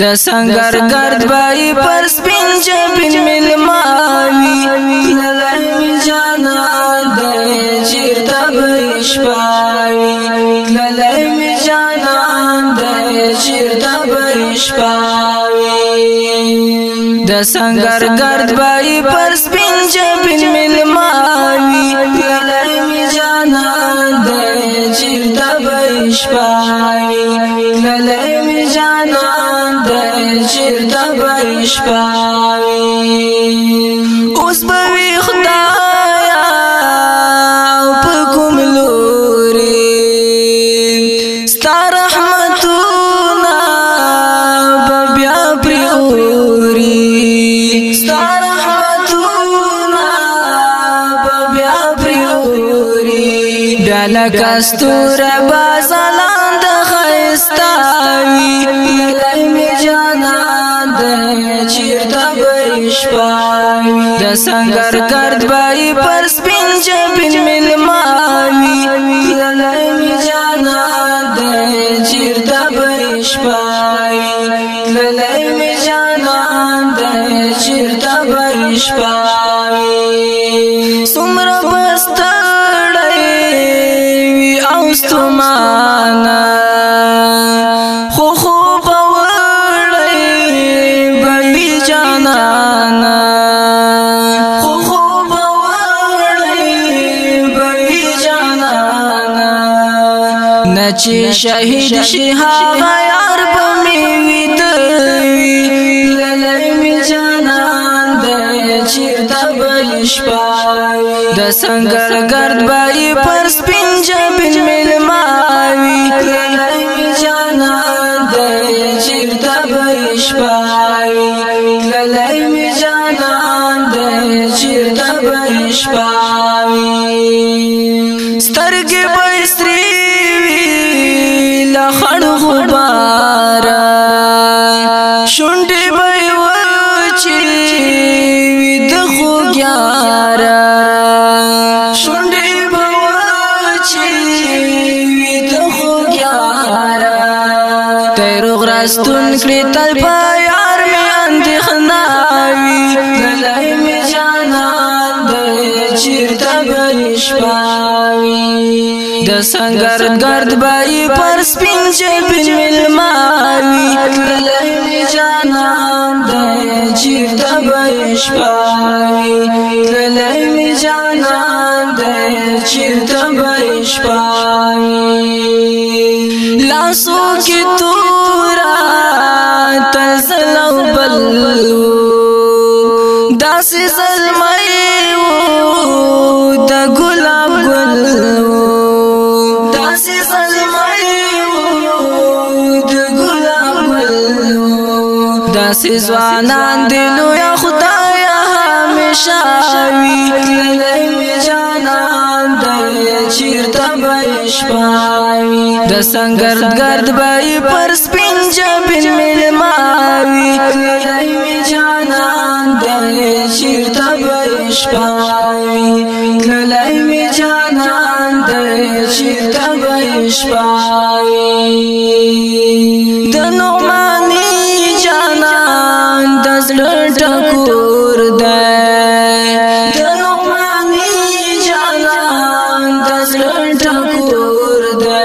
د سنگر گرد بای پر سپین جبین ملماوی للمی جانا دی چیر تب اشپاوی للمی جانا دی چیر تب اشپاوی د سنگر گرد بای پر سپین جبین ملماوی للمی جانا دی چیر تب اشپاوی د برشپاوي اوس به خدایا په کوم لوري ستار رحمتونه بیا پروري ستار رحمتونه بیا پروري دلا کستور بازلان د خيستاوي چیرتا بریش پاوی د سنگر کرد بای پر سپین جبین مل ماوی للمی جانا د چیرتا بریش پاوی للمی جانا د چیرتا بریش پاوی سمر بستړی وی اوستما نچی شهید شي هغه یار په می ویتوي للی می جانان د چیرته بل شپه د سنگر گرد بای پر سپین جبین مل ماوی للی می جانان د چیرته بل شپه للی می جانان د چیرته بل شپه سترګې پر سترګې خړ غبار شونډې به وچې وې د خوګار شونډې به وچې وې د خوګار تیر غراستون کړې تل په یار مې اندخنا وی دلای مې جانان د چیرته بل شپه سنگرد گرد بایی پر سپین جبین ملماوی للمی جانان دای جیف دبایش پاوی للمی جانان دای جیف دبایش پاوی لاسو کی تورا تلزلو بلو داسی ظلمت داسې ځوانان دی لویا خدایا همیشه وي لمې جانان دی چیرته به شپاوي د سنگرد ګرد به پر سپین جبین ملماوي لمې جانان دی چیرته به شپاوي لمې جانان دی چیرته به شپاوي د نومه ټکور دی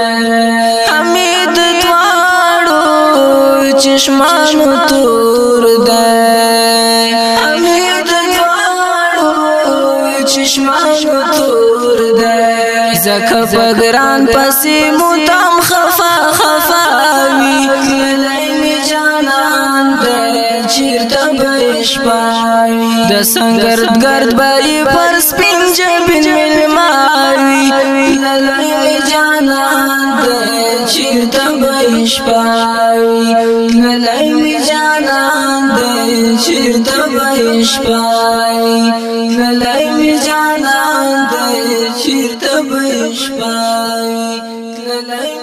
حمید دواړو چشمانو تور دی حمید دواړو چشمانو تور دی زکه پګران پسې متم خفا خفا وی کله می جانان دی چیرته بشپای د سنگر شپای ملای می جانا د چرته به شپای ملای می جانا د چرته به شپای ملای